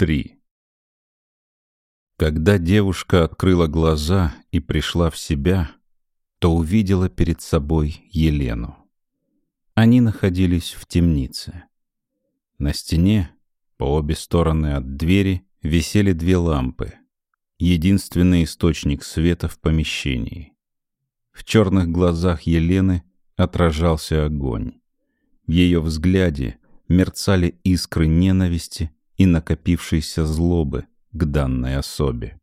3. Когда девушка открыла глаза и пришла в себя, то увидела перед собой Елену. Они находились в темнице. На стене, по обе стороны от двери, висели две лампы, единственный источник света в помещении. В черных глазах Елены отражался огонь. В ее взгляде мерцали искры ненависти и накопившейся злобы к данной особе.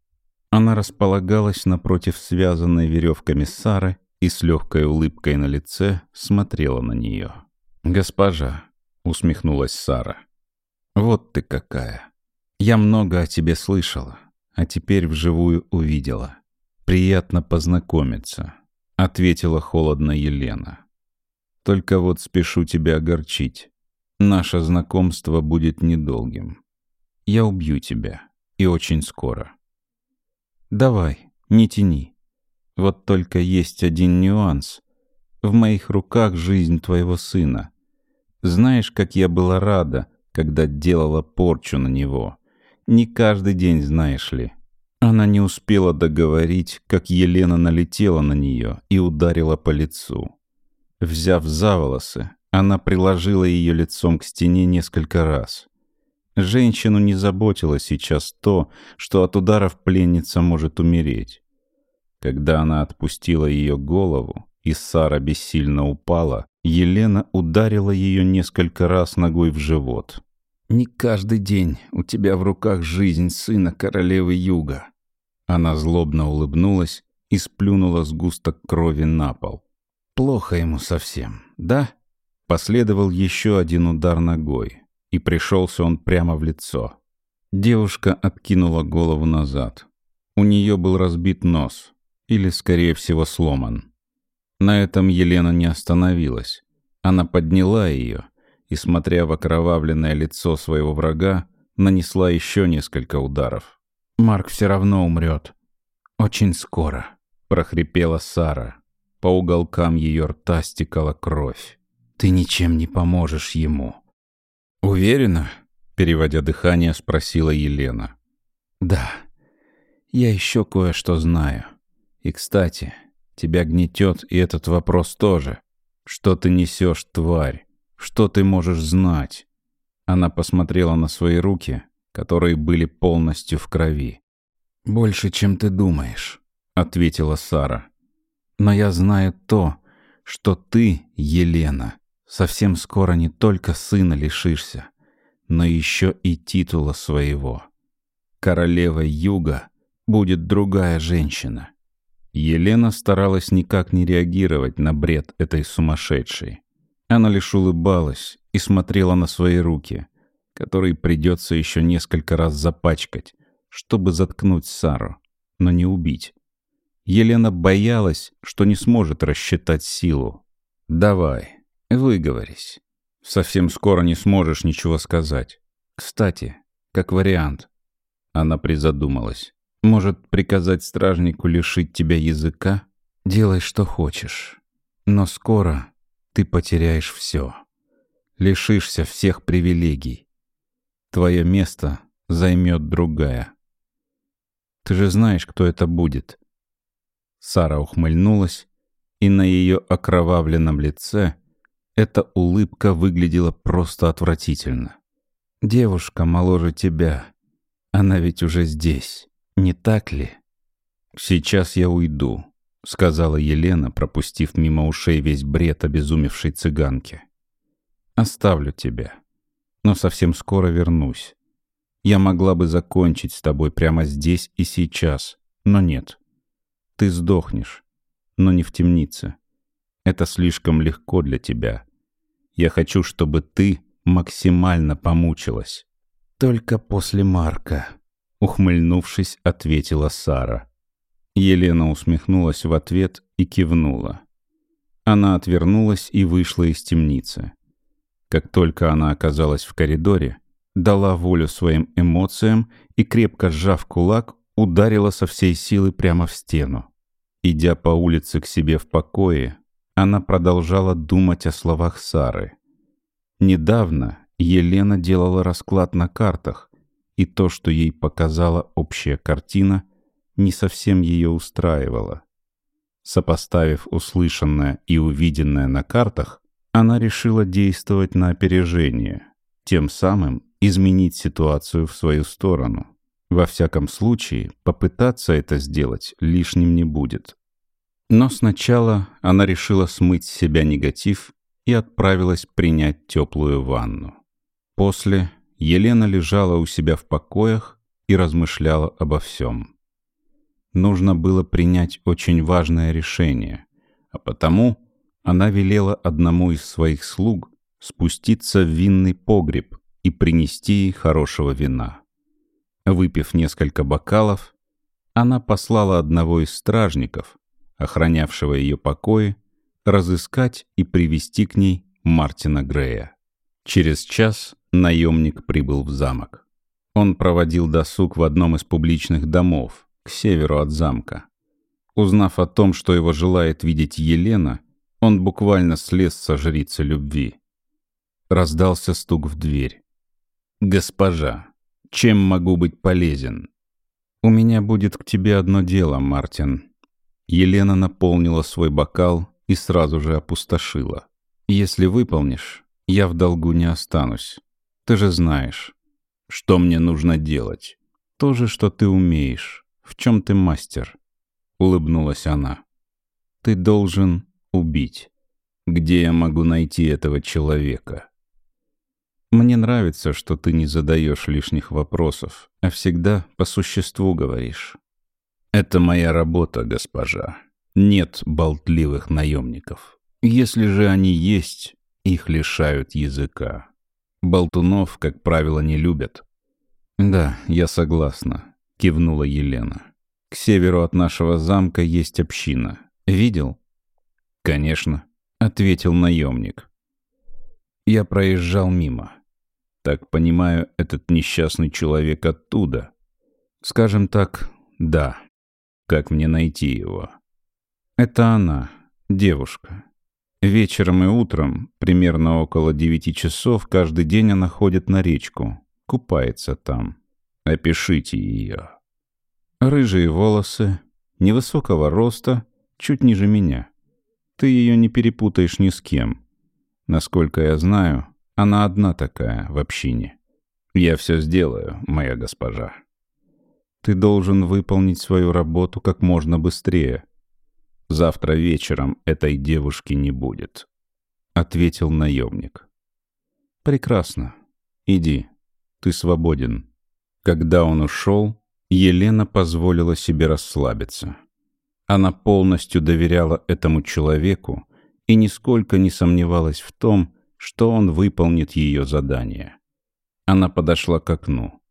Она располагалась напротив связанной веревками Сары и с легкой улыбкой на лице смотрела на нее. «Госпожа», — усмехнулась Сара, — «вот ты какая. Я много о тебе слышала, а теперь вживую увидела. Приятно познакомиться», — ответила холодно Елена. «Только вот спешу тебя огорчить. Наше знакомство будет недолгим. Я убью тебя. И очень скоро. Давай, не тяни. Вот только есть один нюанс. В моих руках жизнь твоего сына. Знаешь, как я была рада, когда делала порчу на него. Не каждый день, знаешь ли. Она не успела договорить, как Елена налетела на нее и ударила по лицу. Взяв за волосы, она приложила ее лицом к стене несколько раз. Женщину не заботило сейчас то, что от ударов пленница может умереть. Когда она отпустила ее голову, и Сара бессильно упала, Елена ударила ее несколько раз ногой в живот. «Не каждый день у тебя в руках жизнь сына королевы Юга». Она злобно улыбнулась и сплюнула сгусток крови на пол. «Плохо ему совсем, да?» Последовал еще один удар ногой и пришелся он прямо в лицо. Девушка откинула голову назад. У нее был разбит нос, или, скорее всего, сломан. На этом Елена не остановилась. Она подняла ее и, смотря в окровавленное лицо своего врага, нанесла еще несколько ударов. «Марк все равно умрет. Очень скоро», — прохрипела Сара. По уголкам ее рта стекала кровь. «Ты ничем не поможешь ему». «Уверена?» — переводя дыхание, спросила Елена. «Да, я еще кое-что знаю. И, кстати, тебя гнетет и этот вопрос тоже. Что ты несешь, тварь? Что ты можешь знать?» Она посмотрела на свои руки, которые были полностью в крови. «Больше, чем ты думаешь», — ответила Сара. «Но я знаю то, что ты, Елена, Совсем скоро не только сына лишишься, но еще и титула своего. Королевой Юга будет другая женщина. Елена старалась никак не реагировать на бред этой сумасшедшей. Она лишь улыбалась и смотрела на свои руки, которые придется еще несколько раз запачкать, чтобы заткнуть Сару, но не убить. Елена боялась, что не сможет рассчитать силу. «Давай, Выговорись. Совсем скоро не сможешь ничего сказать. Кстати, как вариант. Она призадумалась. Может, приказать стражнику лишить тебя языка? Делай, что хочешь. Но скоро ты потеряешь все. Лишишься всех привилегий. Твое место займет другая. Ты же знаешь, кто это будет. Сара ухмыльнулась, и на ее окровавленном лице — эта улыбка выглядела просто отвратительно. «Девушка моложе тебя. Она ведь уже здесь, не так ли?» «Сейчас я уйду», — сказала Елена, пропустив мимо ушей весь бред обезумевшей цыганки. «Оставлю тебя, но совсем скоро вернусь. Я могла бы закончить с тобой прямо здесь и сейчас, но нет. Ты сдохнешь, но не в темнице. Это слишком легко для тебя. Я хочу, чтобы ты максимально помучилась. Только после Марка, ухмыльнувшись, ответила Сара. Елена усмехнулась в ответ и кивнула. Она отвернулась и вышла из темницы. Как только она оказалась в коридоре, дала волю своим эмоциям и, крепко сжав кулак, ударила со всей силы прямо в стену. Идя по улице к себе в покое, она продолжала думать о словах Сары. Недавно Елена делала расклад на картах и то, что ей показала общая картина, не совсем ее устраивало. Сопоставив услышанное и увиденное на картах, она решила действовать на опережение, тем самым изменить ситуацию в свою сторону. Во всяком случае, попытаться это сделать лишним не будет. Но сначала она решила смыть с себя негатив и отправилась принять теплую ванну. После Елена лежала у себя в покоях и размышляла обо всем. Нужно было принять очень важное решение, а потому она велела одному из своих слуг спуститься в винный погреб и принести ей хорошего вина. Выпив несколько бокалов, она послала одного из стражников, охранявшего ее покои, разыскать и привести к ней Мартина Грея. Через час наемник прибыл в замок. Он проводил досуг в одном из публичных домов, к северу от замка. Узнав о том, что его желает видеть Елена, он буквально слез со жрицы любви. Раздался стук в дверь. «Госпожа, чем могу быть полезен?» «У меня будет к тебе одно дело, Мартин». Елена наполнила свой бокал и сразу же опустошила. «Если выполнишь, я в долгу не останусь. Ты же знаешь, что мне нужно делать. То же, что ты умеешь. В чем ты мастер?» Улыбнулась она. «Ты должен убить. Где я могу найти этого человека?» Мне нравится, что ты не задаешь лишних вопросов, а всегда по существу говоришь. Это моя работа, госпожа. Нет болтливых наемников. Если же они есть, их лишают языка. Болтунов, как правило, не любят. Да, я согласна, кивнула Елена. К северу от нашего замка есть община. Видел? Конечно, ответил наемник. Я проезжал мимо. Так понимаю, этот несчастный человек оттуда. Скажем так, да. Как мне найти его? Это она, девушка. Вечером и утром, примерно около девяти часов, каждый день она ходит на речку, купается там. Опишите ее. Рыжие волосы, невысокого роста, чуть ниже меня. Ты ее не перепутаешь ни с кем. Насколько я знаю, она одна такая в общине. Я все сделаю, моя госпожа. Ты должен выполнить свою работу как можно быстрее. Завтра вечером этой девушки не будет, — ответил наемник. Прекрасно. Иди. Ты свободен. Когда он ушел, Елена позволила себе расслабиться. Она полностью доверяла этому человеку и нисколько не сомневалась в том, что он выполнит ее задание. Она подошла к окну.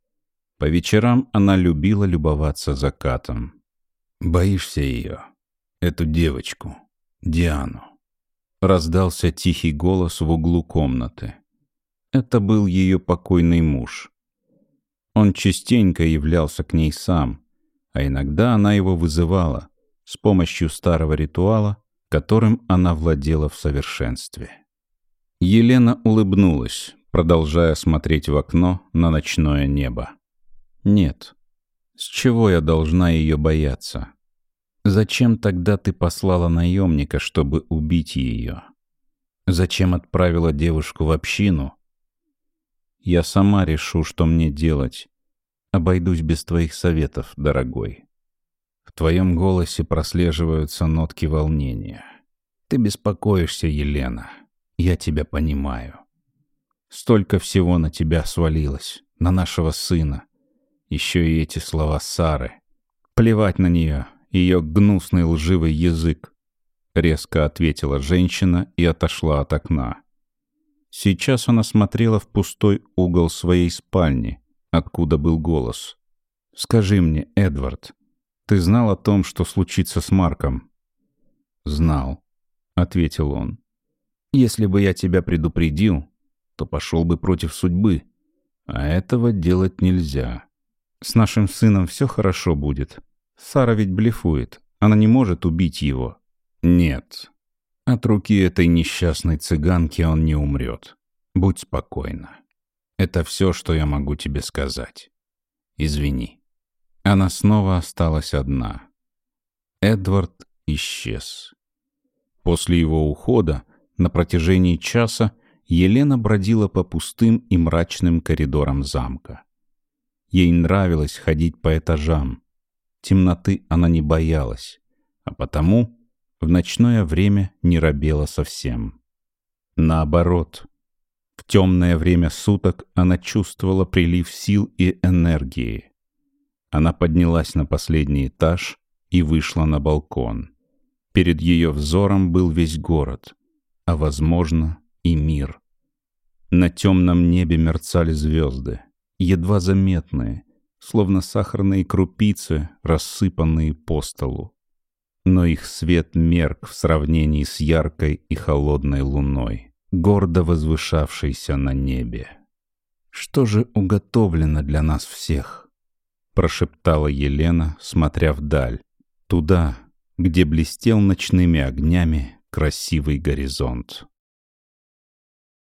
По вечерам она любила любоваться закатом. «Боишься ее? Эту девочку? Диану?» Раздался тихий голос в углу комнаты. Это был ее покойный муж. Он частенько являлся к ней сам, а иногда она его вызывала с помощью старого ритуала, которым она владела в совершенстве. Елена улыбнулась, продолжая смотреть в окно на ночное небо. «Нет. С чего я должна ее бояться? Зачем тогда ты послала наемника, чтобы убить ее? Зачем отправила девушку в общину? Я сама решу, что мне делать. Обойдусь без твоих советов, дорогой». В твоем голосе прослеживаются нотки волнения. Ты беспокоишься, Елена. Я тебя понимаю. Столько всего на тебя свалилось, на нашего сына. Еще и эти слова Сары. Плевать на нее, ее гнусный лживый язык. Резко ответила женщина и отошла от окна. Сейчас она смотрела в пустой угол своей спальни, откуда был голос. «Скажи мне, Эдвард, ты знал о том, что случится с Марком?» «Знал», — ответил он. Если бы я тебя предупредил, то пошел бы против судьбы. А этого делать нельзя. С нашим сыном все хорошо будет. Сара ведь блефует. Она не может убить его. Нет. От руки этой несчастной цыганки он не умрет. Будь спокойна. Это все, что я могу тебе сказать. Извини». Она снова осталась одна. Эдвард исчез. После его ухода на протяжении часа Елена бродила по пустым и мрачным коридорам замка. Ей нравилось ходить по этажам. Темноты она не боялась, а потому в ночное время не робела совсем. Наоборот, в темное время суток она чувствовала прилив сил и энергии. Она поднялась на последний этаж и вышла на балкон. Перед ее взором был весь город, а, возможно, и мир. На темном небе мерцали звезды, едва заметные, словно сахарные крупицы, рассыпанные по столу. Но их свет мерк в сравнении с яркой и холодной луной, гордо возвышавшейся на небе. «Что же уготовлено для нас всех?» — прошептала Елена, смотря вдаль, туда, где блестел ночными огнями красивый горизонт.